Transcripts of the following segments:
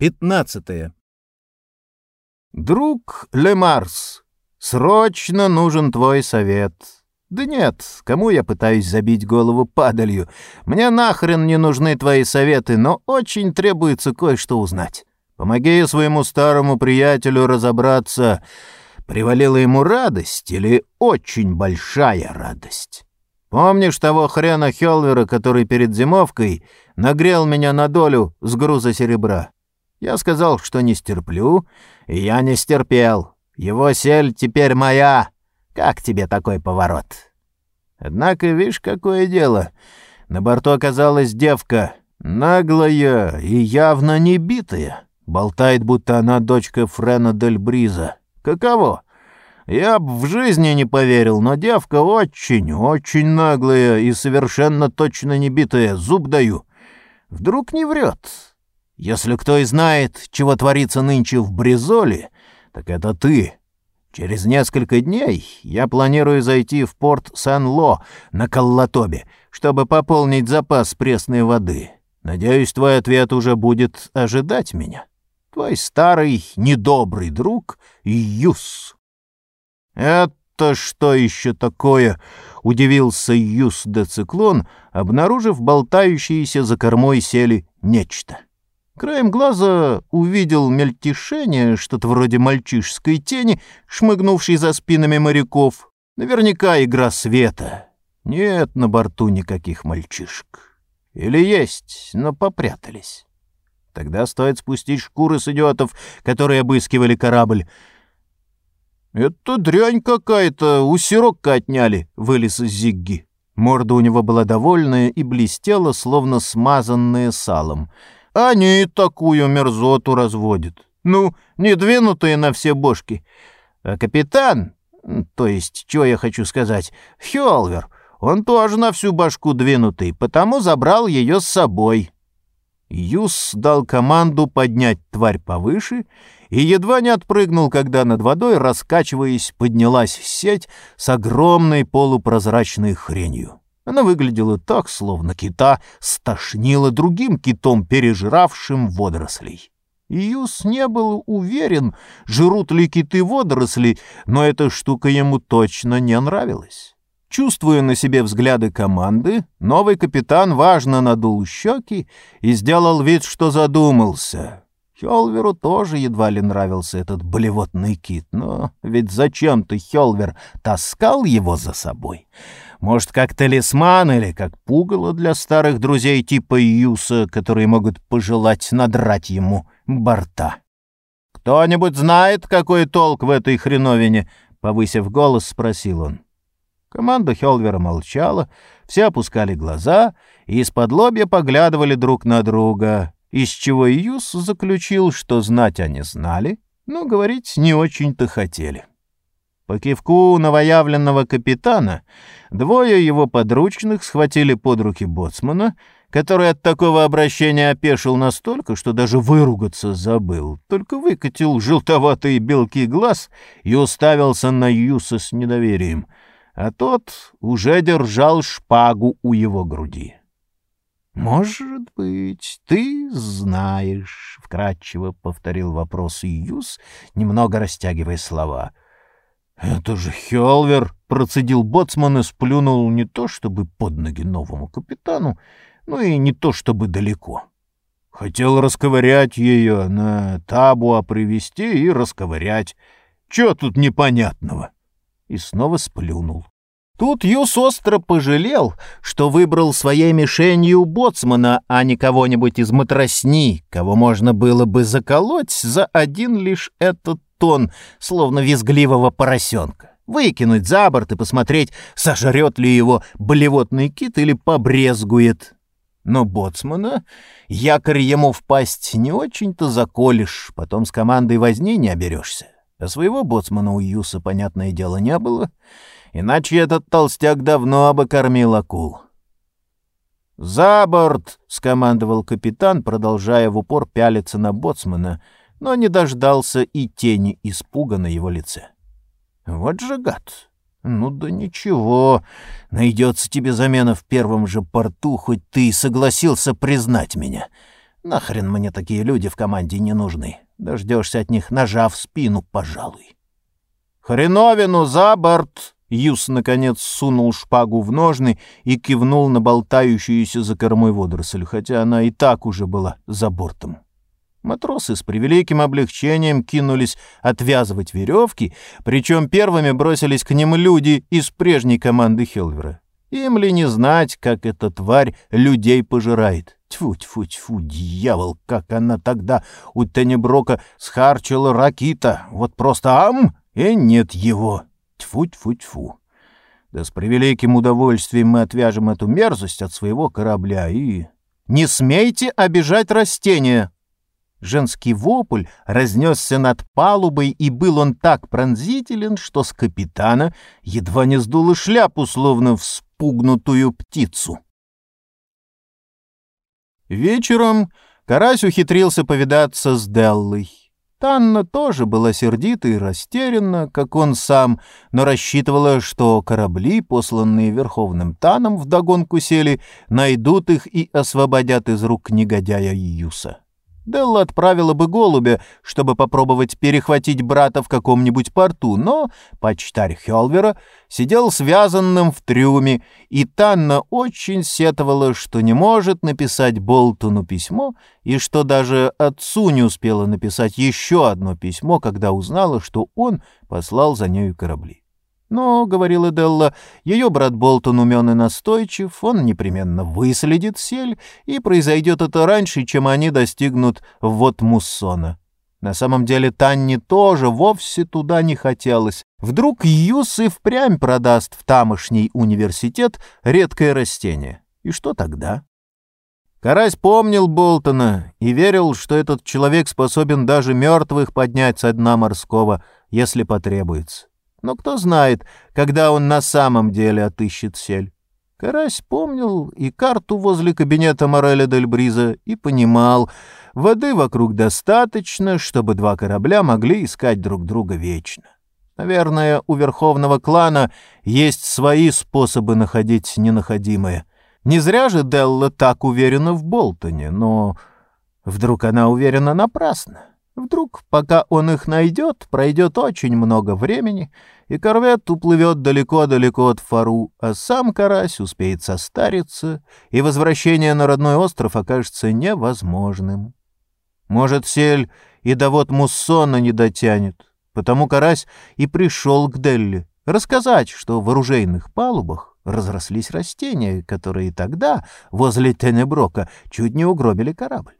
15. «Друг Лемарс, срочно нужен твой совет». «Да нет, кому я пытаюсь забить голову падалью? Мне нахрен не нужны твои советы, но очень требуется кое-что узнать. Помоги своему старому приятелю разобраться, привалила ему радость или очень большая радость. Помнишь того хрена Хелвера, который перед зимовкой нагрел меня на долю с груза серебра?» Я сказал, что не стерплю, и я не стерпел. Его сель теперь моя. Как тебе такой поворот? Однако, видишь, какое дело. На борту оказалась девка, наглая и явно не битая. Болтает, будто она дочка Френа Дель Бриза. Каково? Я б в жизни не поверил, но девка очень, очень наглая и совершенно точно не битая, зуб даю. Вдруг не врет. Если кто и знает, чего творится нынче в Бризоле, так это ты. Через несколько дней я планирую зайти в порт Сан-Ло на Коллатобе, чтобы пополнить запас пресной воды. Надеюсь, твой ответ уже будет ожидать меня. Твой старый недобрый друг Юс. Это что еще такое? Удивился Юс де Циклон, обнаружив болтающиеся за кормой сели нечто. Краем глаза увидел мельтешение, что-то вроде мальчишеской тени, шмыгнувшей за спинами моряков. Наверняка игра света. Нет на борту никаких мальчишек. Или есть, но попрятались. Тогда стоит спустить шкуры с идиотов, которые обыскивали корабль. «Это дрянь какая-то, у сирокка отняли», — вылез Зигги. Морда у него была довольная и блестела, словно смазанная салом — они такую мерзоту разводят. Ну, не двинутые на все бошки. А капитан, то есть, что я хочу сказать, Хёлвер, он тоже на всю башку двинутый, потому забрал ее с собой. Юс дал команду поднять тварь повыше и едва не отпрыгнул, когда над водой, раскачиваясь, поднялась сеть с огромной полупрозрачной хренью. Она выглядела так, словно кита стошнила другим китом, пережравшим водорослей. Юс не был уверен, жрут ли киты водоросли, но эта штука ему точно не нравилась. Чувствуя на себе взгляды команды, новый капитан важно надул щеки и сделал вид, что задумался. Хелверу тоже едва ли нравился этот болевотный кит, но ведь зачем-то Хелвер таскал его за собой. Может, как талисман или как пугало для старых друзей типа Юса, которые могут пожелать надрать ему борта. «Кто-нибудь знает, какой толк в этой хреновине?» — повысив голос, спросил он. Команда Хелвера молчала, все опускали глаза и из-под лобья поглядывали друг на друга, из чего Юс заключил, что знать они знали, но говорить не очень-то хотели. По кивку новоявленного капитана двое его подручных схватили под руки боцмана, который от такого обращения опешил настолько, что даже выругаться забыл, только выкатил желтоватые белки глаз и уставился на Юса с недоверием, а тот уже держал шпагу у его груди. «Может быть, ты знаешь», — вкратчиво повторил вопрос Юс, немного растягивая слова — «Это же Хелвер!» — процедил боцман и сплюнул не то чтобы под ноги новому капитану, но и не то чтобы далеко. Хотел расковырять ее, на табуа привести и расковырять. Чего тут непонятного? И снова сплюнул. Тут Юс остро пожалел, что выбрал своей мишенью боцмана, а не кого-нибудь из матросни, кого можно было бы заколоть за один лишь этот тон, словно визгливого поросенка. Выкинуть за борт и посмотреть, сожрет ли его болевотный кит или побрезгует. Но боцмана якорь ему в пасть не очень-то заколешь, потом с командой возни не оберешься. А своего боцмана у Юса, понятное дело, не было, иначе этот толстяк давно обокормил акул. «За борт!» — скомандовал капитан, продолжая в упор пялиться на боцмана — но не дождался и тени испуга на его лице. «Вот же гад! Ну да ничего, найдется тебе замена в первом же порту, хоть ты и согласился признать меня. Нахрен мне такие люди в команде не нужны. Дождешься от них ножа в спину, пожалуй. «Хреновину за борт!» Юс, наконец, сунул шпагу в ножны и кивнул на болтающуюся за кормой водоросль, хотя она и так уже была за бортом. Матросы с превеликим облегчением кинулись отвязывать веревки, причем первыми бросились к ним люди из прежней команды Хелвера. Им ли не знать, как эта тварь людей пожирает? Тьфу-тьфу-тьфу, дьявол, как она тогда у Тенеброка схарчила ракита. Вот просто ам, и нет его. Тьфу-тьфу-тьфу. Да с превеликим удовольствием мы отвяжем эту мерзость от своего корабля и... «Не смейте обижать растения!» Женский вопль разнесся над палубой, и был он так пронзителен, что с капитана едва не сдуло шляпу, словно вспугнутую птицу. Вечером Карась ухитрился повидаться с Деллой. Танна тоже была сердита и растеряна, как он сам, но рассчитывала, что корабли, посланные Верховным Таном вдогонку сели, найдут их и освободят из рук негодяя Юса. Делла отправила бы голубя, чтобы попробовать перехватить брата в каком-нибудь порту, но почтарь Хелвера сидел связанным в трюме, и Танна очень сетовала, что не может написать Болтону письмо, и что даже отцу не успела написать еще одно письмо, когда узнала, что он послал за нею корабли. Но, — говорила Делла, — ее брат Болтон умен и настойчив, он непременно выследит сель, и произойдет это раньше, чем они достигнут вот Муссона. На самом деле Танни тоже вовсе туда не хотелось. Вдруг Юс и впрямь продаст в тамошний университет редкое растение. И что тогда? Карась помнил Болтона и верил, что этот человек способен даже мертвых поднять со дна морского, если потребуется. Но кто знает, когда он на самом деле отыщет сель. Карась помнил и карту возле кабинета Мореля Дель Бриза и понимал, воды вокруг достаточно, чтобы два корабля могли искать друг друга вечно. Наверное, у верховного клана есть свои способы находить ненаходимое. Не зря же Делла так уверена в Болтоне, но вдруг она уверена напрасно. Вдруг, пока он их найдет, пройдет очень много времени, и корвет уплывет далеко-далеко от Фару, а сам карась успеет состариться, и возвращение на родной остров окажется невозможным. Может, сель и до вот Муссона не дотянет, потому карась и пришел к Делли рассказать, что в оружейных палубах разрослись растения, которые тогда возле Тенеброка чуть не угробили корабль.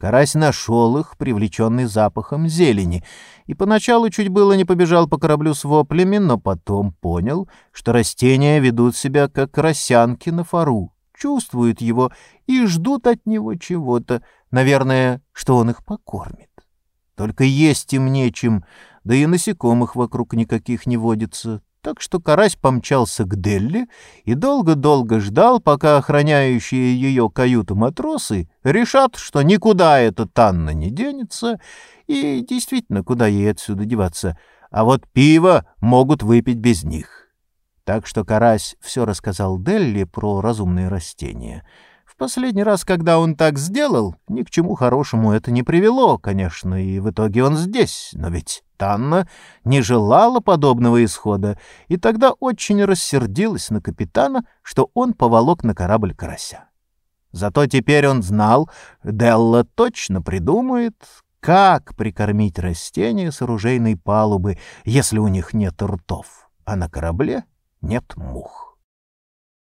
Карась нашел их, привлеченный запахом зелени, и поначалу чуть было не побежал по кораблю с воплями, но потом понял, что растения ведут себя как росянки на фару, чувствуют его и ждут от него чего-то, наверное, что он их покормит. Только есть им нечем, да и насекомых вокруг никаких не водится, так что карась помчался к Делли и долго-долго ждал, пока охраняющие ее каюту матросы решат, что никуда эта Танна не денется, и действительно, куда ей отсюда деваться, а вот пиво могут выпить без них. Так что карась все рассказал Делли про разумные растения — Последний раз, когда он так сделал, ни к чему хорошему это не привело, конечно, и в итоге он здесь. Но ведь Танна не желала подобного исхода, и тогда очень рассердилась на капитана, что он поволок на корабль карася. Зато теперь он знал, Делла точно придумает, как прикормить растения с оружейной палубы, если у них нет ртов, а на корабле нет мух.